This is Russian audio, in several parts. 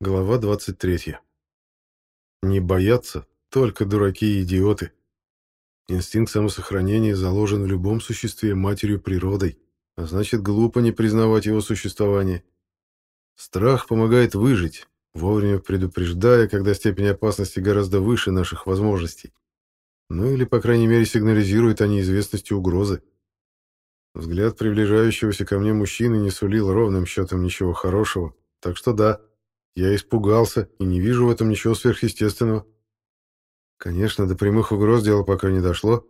Глава 23. Не боятся только дураки и идиоты. Инстинкт самосохранения заложен в любом существе матерью природой, а значит, глупо не признавать его существование. Страх помогает выжить, вовремя предупреждая, когда степень опасности гораздо выше наших возможностей. Ну или, по крайней мере, сигнализирует о неизвестности угрозы. Взгляд приближающегося ко мне мужчины не сулил ровным счетом ничего хорошего, так что да, я испугался и не вижу в этом ничего сверхъестественного. Конечно, до прямых угроз дело пока не дошло,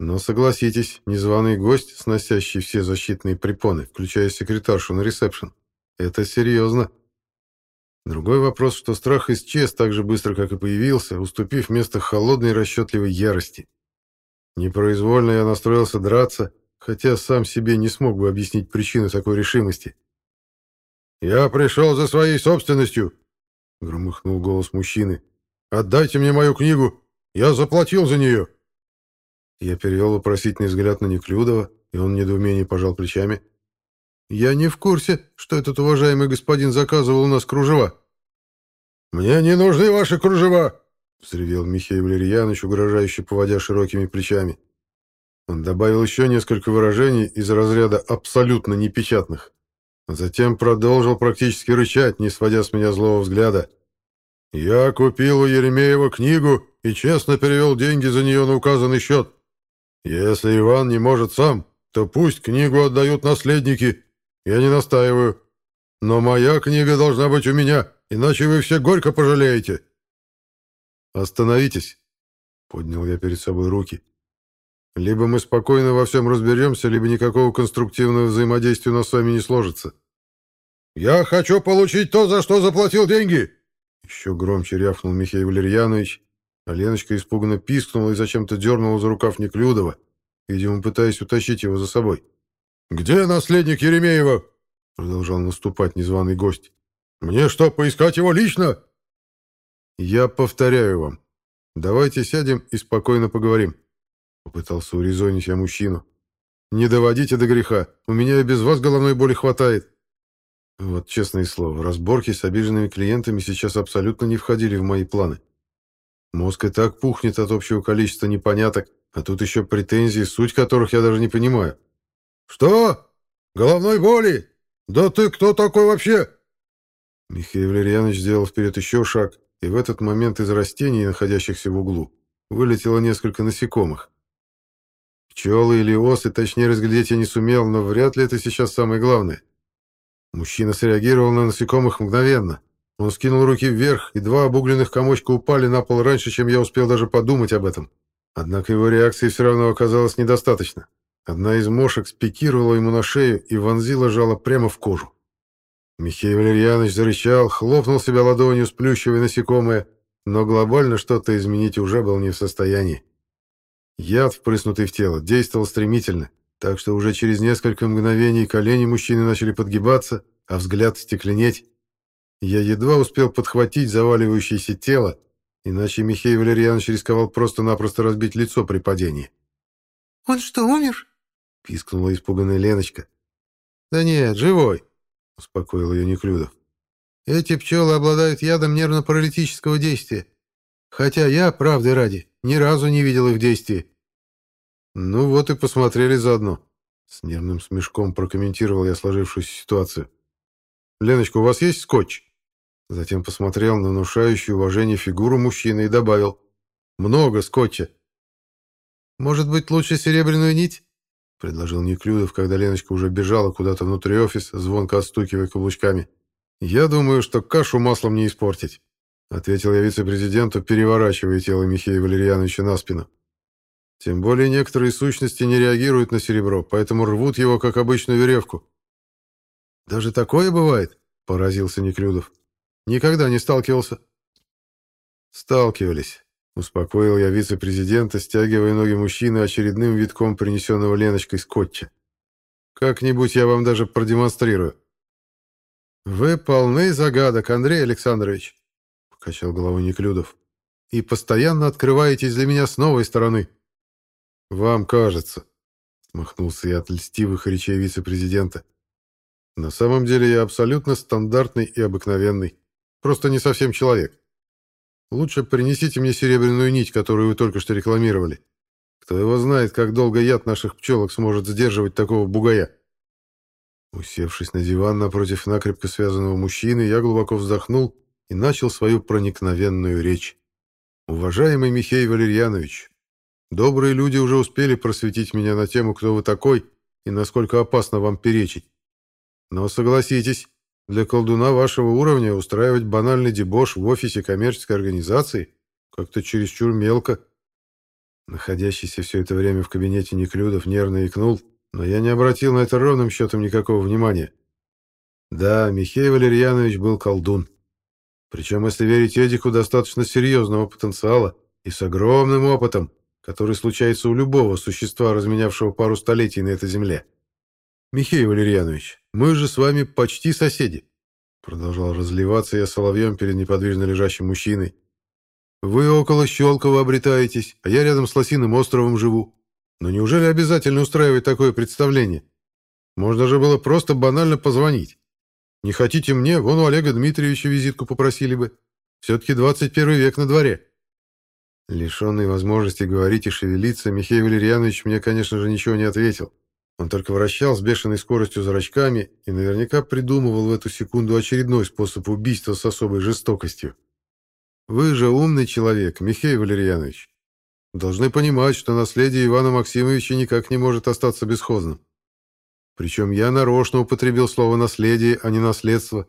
но согласитесь, незваный гость, сносящий все защитные препоны, включая секретаршу на ресепшн, это серьезно. Другой вопрос, что страх исчез так же быстро, как и появился, уступив место холодной расчетливой ярости. Непроизвольно я настроился драться, хотя сам себе не смог бы объяснить причину такой решимости. «Я пришел за своей собственностью!» — громыхнул голос мужчины. «Отдайте мне мою книгу! Я заплатил за нее!» Я перевел вопросительный взгляд на Неклюдова, и он в пожал плечами. «Я не в курсе, что этот уважаемый господин заказывал у нас кружева». «Мне не нужны ваши кружева!» — взревел Михаил Валерьянович, угрожающе поводя широкими плечами. Он добавил еще несколько выражений из разряда абсолютно непечатных. Затем продолжил практически рычать, не сводя с меня злого взгляда. «Я купил у Еремеева книгу и честно перевел деньги за нее на указанный счет. Если Иван не может сам, то пусть книгу отдают наследники. Я не настаиваю. Но моя книга должна быть у меня, иначе вы все горько пожалеете». «Остановитесь», — поднял я перед собой руки. Либо мы спокойно во всем разберемся, либо никакого конструктивного взаимодействия у нас с вами не сложится. «Я хочу получить то, за что заплатил деньги!» Еще громче рявкнул Михаил Валерьянович, а Леночка испуганно пискнула и зачем-то дернула за рукав Неклюдова, видимо, пытаясь утащить его за собой. «Где наследник Еремеева?» Продолжал наступать незваный гость. «Мне что, поискать его лично?» «Я повторяю вам. Давайте сядем и спокойно поговорим». Попытался урезонить я мужчину. «Не доводите до греха. У меня и без вас головной боли хватает». Вот честное слово, разборки с обиженными клиентами сейчас абсолютно не входили в мои планы. Мозг и так пухнет от общего количества непоняток, а тут еще претензии, суть которых я даже не понимаю. «Что? Головной боли? Да ты кто такой вообще?» Михаил Валерьянович сделал вперед еще шаг, и в этот момент из растений, находящихся в углу, вылетело несколько насекомых. Пчелы или осы, точнее разглядеть я не сумел, но вряд ли это сейчас самое главное. Мужчина среагировал на насекомых мгновенно. Он скинул руки вверх, и два обугленных комочка упали на пол раньше, чем я успел даже подумать об этом. Однако его реакции все равно оказалось недостаточно. Одна из мошек спикировала ему на шею и вонзила жало прямо в кожу. Михаил Валерьянович зарычал, хлопнул себя ладонью, сплющивая насекомое, но глобально что-то изменить уже был не в состоянии. Яд, впрыснутый в тело, действовал стремительно, так что уже через несколько мгновений колени мужчины начали подгибаться, а взгляд стекленеть. Я едва успел подхватить заваливающееся тело, иначе Михаил Валерьянович рисковал просто-напросто разбить лицо при падении. «Он что, умер?» — пискнула испуганная Леночка. «Да нет, живой», — успокоил ее Неклюдов. «Эти пчелы обладают ядом нервно-паралитического действия. Хотя я, правды ради, ни разу не видел их в действии. Ну вот и посмотрели заодно. С нервным смешком прокомментировал я сложившуюся ситуацию. «Леночка, у вас есть скотч?» Затем посмотрел на внушающую уважение фигуру мужчины и добавил. «Много скотча». «Может быть, лучше серебряную нить?» — предложил Неклюдов, когда Леночка уже бежала куда-то внутрь офиса, звонко отстукивая каблучками. «Я думаю, что кашу маслом не испортить». — ответил я вице-президенту, переворачивая тело Михаила Валерьяновича на спину. «Тем более некоторые сущности не реагируют на серебро, поэтому рвут его, как обычную веревку». «Даже такое бывает?» — поразился Неклюдов. «Никогда не сталкивался». «Сталкивались», — успокоил я вице-президента, стягивая ноги мужчины очередным витком принесенного Леночкой скотча. «Как-нибудь я вам даже продемонстрирую». «Вы полны загадок, Андрей Александрович», качал головой Неклюдов. И постоянно открываетесь для меня с новой стороны. Вам кажется, махнулся я от льстивых речей вице-президента. На самом деле я абсолютно стандартный и обыкновенный. просто не совсем человек. Лучше принесите мне серебряную нить, которую вы только что рекламировали. Кто его знает, как долго яд наших пчелок сможет сдерживать такого бугая. Усевшись на диван напротив накрепко связанного мужчины, я глубоко вздохнул и начал свою проникновенную речь. «Уважаемый Михей Валерьянович, добрые люди уже успели просветить меня на тему, кто вы такой и насколько опасно вам перечить. Но согласитесь, для колдуна вашего уровня устраивать банальный дебош в офисе коммерческой организации как-то чересчур мелко». Находящийся все это время в кабинете Неклюдов нервно икнул, но я не обратил на это ровным счетом никакого внимания. Да, Михей Валерьянович был колдун. Причем, если верить Эдику, достаточно серьезного потенциала и с огромным опытом, который случается у любого существа, разменявшего пару столетий на этой земле. «Михей Валерьянович, мы же с вами почти соседи», продолжал разливаться я соловьем перед неподвижно лежащим мужчиной. «Вы около Щелкова обретаетесь, а я рядом с Лосиным островом живу. Но неужели обязательно устраивать такое представление? Можно же было просто банально позвонить. Не хотите мне, вон у Олега Дмитриевича визитку попросили бы. Все-таки 21 век на дворе. Лишенный возможности говорить и шевелиться, Михей Валерьянович мне, конечно же, ничего не ответил. Он только вращал с бешеной скоростью зрачками и наверняка придумывал в эту секунду очередной способ убийства с особой жестокостью. Вы же умный человек, Михей Валерьянович. Должны понимать, что наследие Ивана Максимовича никак не может остаться бесхозным. Причем я нарочно употребил слово «наследие», а не «наследство».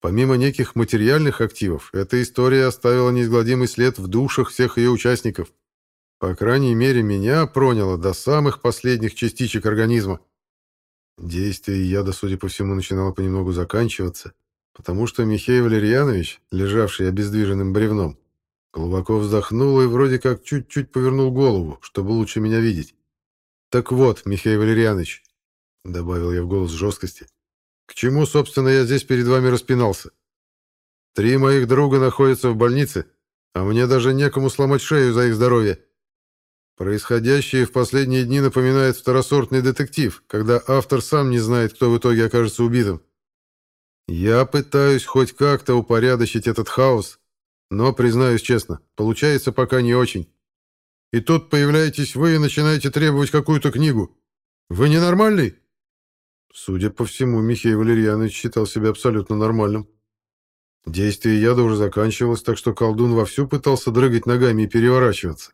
Помимо неких материальных активов, эта история оставила неизгладимый след в душах всех ее участников. По крайней мере, меня проняло до самых последних частичек организма. Действие яда, судя по всему, начинало понемногу заканчиваться, потому что Михей Валерьянович, лежавший обездвиженным бревном, глубоко вздохнул и вроде как чуть-чуть повернул голову, чтобы лучше меня видеть. «Так вот, Михей Валерьянович, — добавил я в голос жесткости. «К чему, собственно, я здесь перед вами распинался? Три моих друга находятся в больнице, а мне даже некому сломать шею за их здоровье. Происходящее в последние дни напоминает второсортный детектив, когда автор сам не знает, кто в итоге окажется убитым. Я пытаюсь хоть как-то упорядочить этот хаос, но, признаюсь честно, получается пока не очень. И тут появляетесь вы и начинаете требовать какую-то книгу. Вы ненормальный?» Судя по всему, Михей Валерьянович считал себя абсолютно нормальным. Действие яда уже заканчивалось, так что колдун вовсю пытался дрыгать ногами и переворачиваться.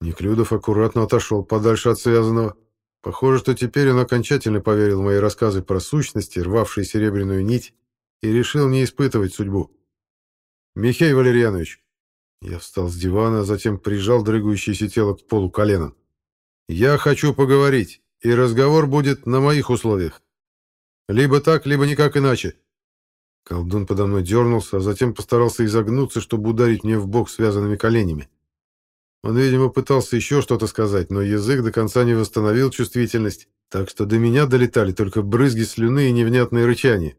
Неклюдов аккуратно отошел подальше от связанного. Похоже, что теперь он окончательно поверил в мои рассказы про сущности, рвавшие серебряную нить, и решил не испытывать судьбу. «Михей Валерьянович!» Я встал с дивана, а затем прижал дрыгающееся тело к полу коленом. «Я хочу поговорить!» И разговор будет на моих условиях. Либо так, либо никак иначе. Колдун подо мной дернулся, а затем постарался изогнуться, чтобы ударить мне в бок связанными коленями. Он, видимо, пытался еще что-то сказать, но язык до конца не восстановил чувствительность, так что до меня долетали только брызги слюны и невнятные рычания.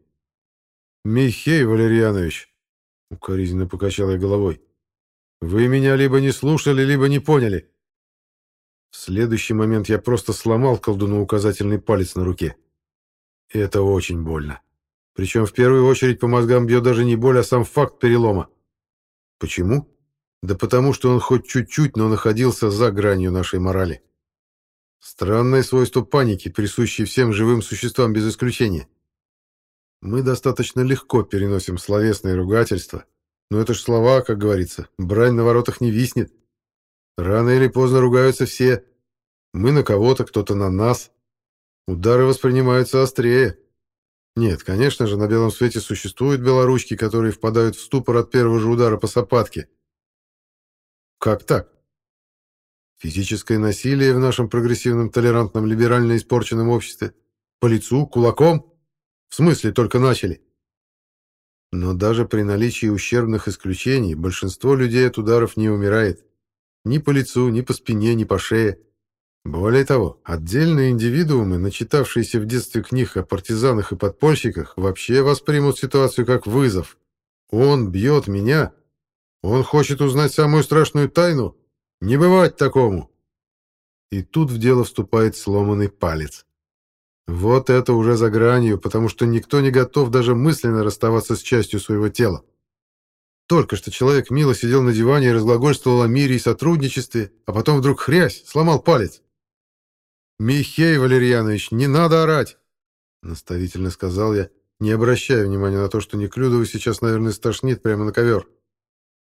«Михей Валерьянович», — укоризненно покачал я головой, — «вы меня либо не слушали, либо не поняли. В следующий момент я просто сломал колдуну указательный палец на руке. И это очень больно. Причем в первую очередь по мозгам бьет даже не боль, а сам факт перелома. Почему? Да потому что он хоть чуть-чуть, но находился за гранью нашей морали. Странное свойство паники, присущее всем живым существам без исключения. Мы достаточно легко переносим словесные ругательства, но это ж слова, как говорится, брань на воротах не виснет. Рано или поздно ругаются все. Мы на кого-то, кто-то на нас. Удары воспринимаются острее. Нет, конечно же, на белом свете существуют белоручки, которые впадают в ступор от первого же удара по сапатке. Как так? Физическое насилие в нашем прогрессивном, толерантном, либерально испорченном обществе? По лицу? Кулаком? В смысле, только начали? Но даже при наличии ущербных исключений большинство людей от ударов не умирает. Ни по лицу, ни по спине, ни по шее. Более того, отдельные индивидуумы, начитавшиеся в детстве книг о партизанах и подпольщиках, вообще воспримут ситуацию как вызов. Он бьет меня. Он хочет узнать самую страшную тайну. Не бывать такому. И тут в дело вступает сломанный палец. Вот это уже за гранью, потому что никто не готов даже мысленно расставаться с частью своего тела. Только что человек мило сидел на диване и разглагольствовал о мире и сотрудничестве, а потом вдруг хрясь, сломал палец. «Михей Валерьянович, не надо орать!» — наставительно сказал я, не обращая внимания на то, что Неклюдову сейчас, наверное, стошнит прямо на ковер.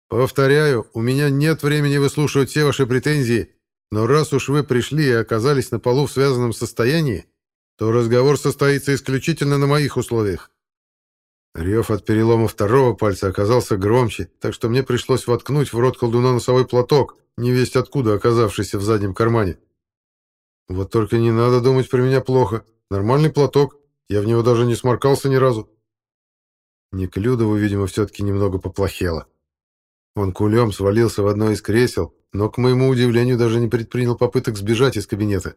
«Повторяю, у меня нет времени выслушивать все ваши претензии, но раз уж вы пришли и оказались на полу в связанном состоянии, то разговор состоится исключительно на моих условиях. Рев от перелома второго пальца оказался громче, так что мне пришлось воткнуть в рот колдуна носовой платок, невесть откуда оказавшийся в заднем кармане. Вот только не надо думать про меня плохо. Нормальный платок, я в него даже не сморкался ни разу. Неклюдову, видимо, все-таки немного поплохело. Он кулем свалился в одно из кресел, но, к моему удивлению, даже не предпринял попыток сбежать из кабинета.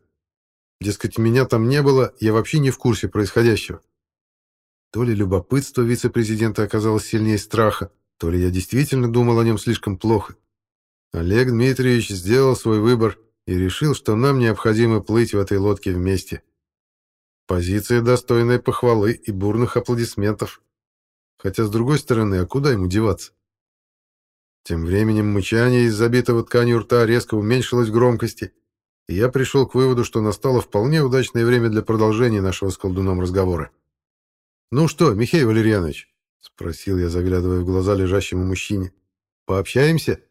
Дескать, меня там не было, я вообще не в курсе происходящего. То ли любопытство вице-президента оказалось сильнее страха, то ли я действительно думал о нем слишком плохо. Олег Дмитриевич сделал свой выбор и решил, что нам необходимо плыть в этой лодке вместе. Позиция достойная похвалы и бурных аплодисментов. Хотя, с другой стороны, а куда ему деваться? Тем временем мычание из забитого тканью рта резко уменьшилось в громкости, и я пришел к выводу, что настало вполне удачное время для продолжения нашего с колдуном разговора. «Ну что, Михаил Валерьянович?» — спросил я, заглядывая в глаза лежащему мужчине. «Пообщаемся?»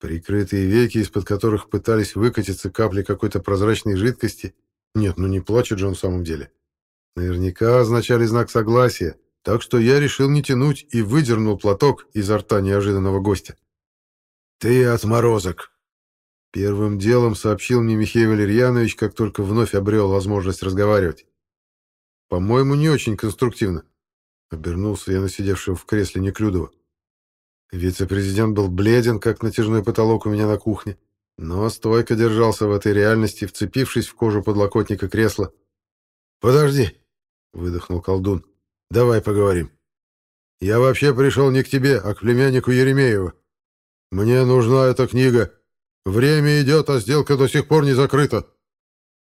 Прикрытые веки, из-под которых пытались выкатиться капли какой-то прозрачной жидкости. Нет, ну не плачет же он в самом деле. Наверняка означали знак согласия, так что я решил не тянуть и выдернул платок изо рта неожиданного гостя. «Ты отморозок!» Первым делом сообщил мне Михаил Валерьянович, как только вновь обрел возможность разговаривать. По-моему, не очень конструктивно. Обернулся я на сидевшего в кресле Неклюдова. Вице-президент был бледен, как натяжной потолок у меня на кухне, но стойко держался в этой реальности, вцепившись в кожу подлокотника кресла. «Подожди!» — выдохнул колдун. «Давай поговорим. Я вообще пришел не к тебе, а к племяннику Еремеева. Мне нужна эта книга. Время идет, а сделка до сих пор не закрыта».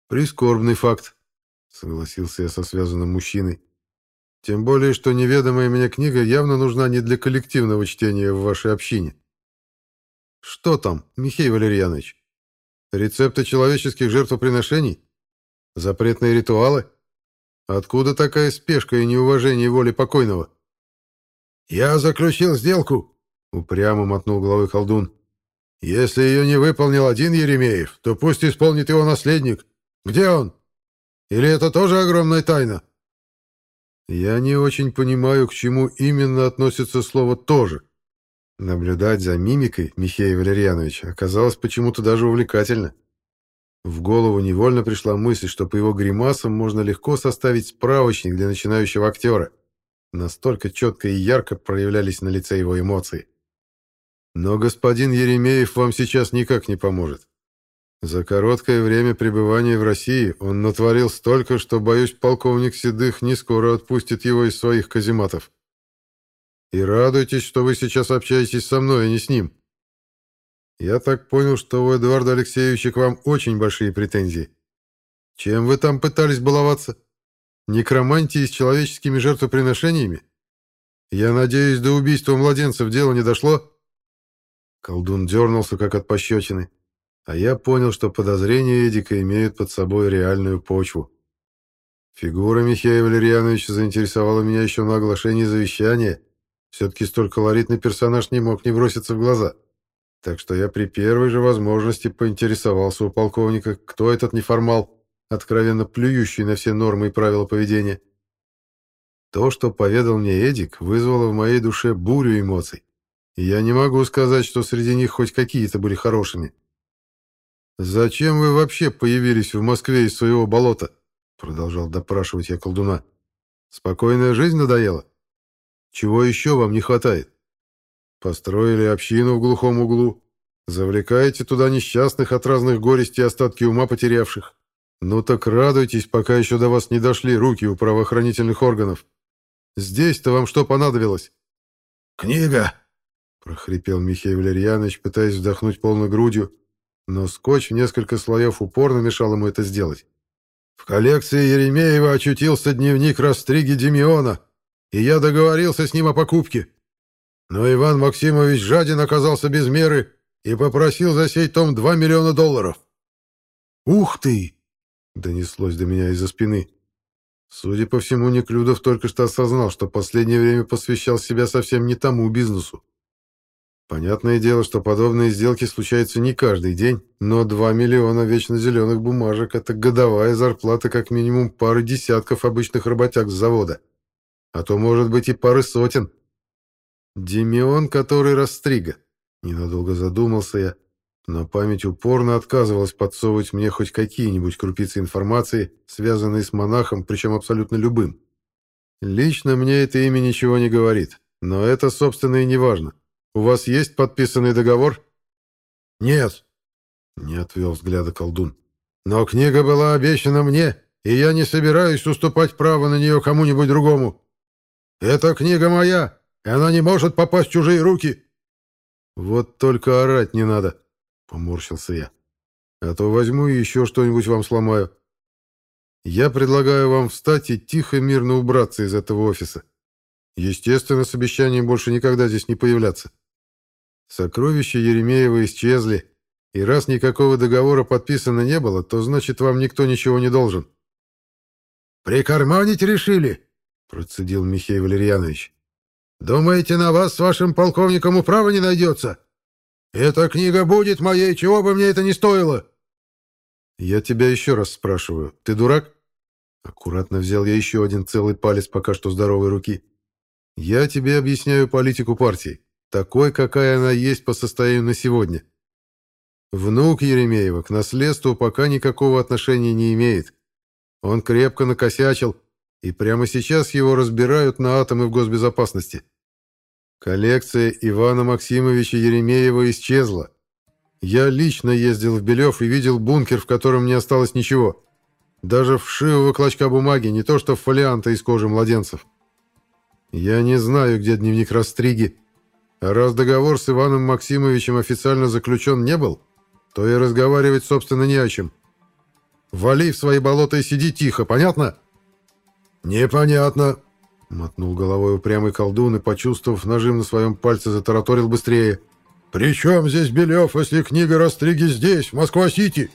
Прискорбный факт, согласился я со связанным мужчиной. Тем более, что неведомая мне книга явно нужна не для коллективного чтения в вашей общине. Что там, Михаил Валерьянович? Рецепты человеческих жертвоприношений? Запретные ритуалы? Откуда такая спешка и неуважение воли покойного? Я заключил сделку, упрямо мотнул головой колдун. Если ее не выполнил один Еремеев, то пусть исполнит его наследник. Где он? Или это тоже огромная тайна? Я не очень понимаю, к чему именно относится слово «тоже». Наблюдать за мимикой Михея Валерьяновича оказалось почему-то даже увлекательно. В голову невольно пришла мысль, что по его гримасам можно легко составить справочник для начинающего актера. Настолько четко и ярко проявлялись на лице его эмоции. Но господин Еремеев вам сейчас никак не поможет. За короткое время пребывания в России он натворил столько, что, боюсь, полковник Седых не скоро отпустит его из своих казематов. И радуйтесь, что вы сейчас общаетесь со мной, а не с ним. Я так понял, что у Эдуарда Алексеевича к вам очень большие претензии. Чем вы там пытались баловаться? Некромантией с человеческими жертвоприношениями? Я надеюсь, до убийства младенцев дело не дошло?» Колдун дернулся, как от пощечины. А я понял, что подозрения Эдика имеют под собой реальную почву. Фигура Михаила Валерьяновича заинтересовала меня еще на оглашении завещания. Все-таки столь колоритный персонаж не мог не броситься в глаза. Так что я при первой же возможности поинтересовался у полковника, кто этот неформал, откровенно плюющий на все нормы и правила поведения. То, что поведал мне Эдик, вызвало в моей душе бурю эмоций. И я не могу сказать, что среди них хоть какие-то были хорошими. «Зачем вы вообще появились в Москве из своего болота?» Продолжал допрашивать я колдуна. «Спокойная жизнь надоела? Чего еще вам не хватает? Построили общину в глухом углу, завлекаете туда несчастных от разных горестей остатки ума потерявших. Ну так радуйтесь, пока еще до вас не дошли руки у правоохранительных органов. Здесь-то вам что понадобилось?» «Книга!» — прохрипел Михаил Валерьянович, пытаясь вдохнуть полной грудью, но скотч в несколько слоев упорно мешал ему это сделать. В коллекции Еремеева очутился дневник Растриги Демиона, и я договорился с ним о покупке. Но Иван Максимович жаден оказался без меры и попросил за сей том 2 миллиона долларов. «Ух ты!» — донеслось до меня из-за спины. Судя по всему, Неклюдов только что осознал, что последнее время посвящал себя совсем не тому бизнесу. Понятное дело, что подобные сделки случаются не каждый день, но 2 миллиона вечно зеленых бумажек — это годовая зарплата как минимум пары десятков обычных работяг с завода. А то, может быть, и пары сотен. Демион, который растрига. Ненадолго задумался я, но память упорно отказывалась подсовывать мне хоть какие-нибудь крупицы информации, связанные с монахом, причем абсолютно любым. Лично мне это имя ничего не говорит, но это, собственно, и не важно. У вас есть подписанный договор? Нет. Не отвел взгляда колдун. Но книга была обещана мне, и я не собираюсь уступать право на нее кому-нибудь другому. Эта книга моя, и она не может попасть в чужие руки. Вот только орать не надо, поморщился я. А то возьму и еще что-нибудь вам сломаю. Я предлагаю вам встать и тихо мирно убраться из этого офиса. Естественно, с обещанием больше никогда здесь не появляться. Сокровища Еремеева исчезли, и раз никакого договора подписано не было, то значит вам никто ничего не должен. «Прикарманить решили?» — процедил Михей Валерьянович. «Думаете, на вас с вашим полковником управа не найдется? Эта книга будет моей, чего бы мне это ни стоило!» «Я тебя еще раз спрашиваю, ты дурак?» Аккуратно взял я еще один целый палец пока что здоровой руки. «Я тебе объясняю политику партии такой, какая она есть по состоянию на сегодня. Внук Еремеева к наследству пока никакого отношения не имеет. Он крепко накосячил, и прямо сейчас его разбирают на атомы в госбезопасности. Коллекция Ивана Максимовича Еремеева исчезла. Я лично ездил в Белев и видел бункер, в котором не осталось ничего. Даже вшивого клочка бумаги, не то что фолианта из кожи младенцев. Я не знаю, где дневник Растриги, раз договор с Иваном Максимовичем официально заключен не был, то и разговаривать, собственно, не о чем. Вали в свои болота и сиди тихо, понятно? Непонятно, мотнул головой упрямый колдун и, почувствовав нажим на своем пальце, затараторил быстрее. «При чем здесь Белев, если книга Растриги здесь, в Москва-Сити?»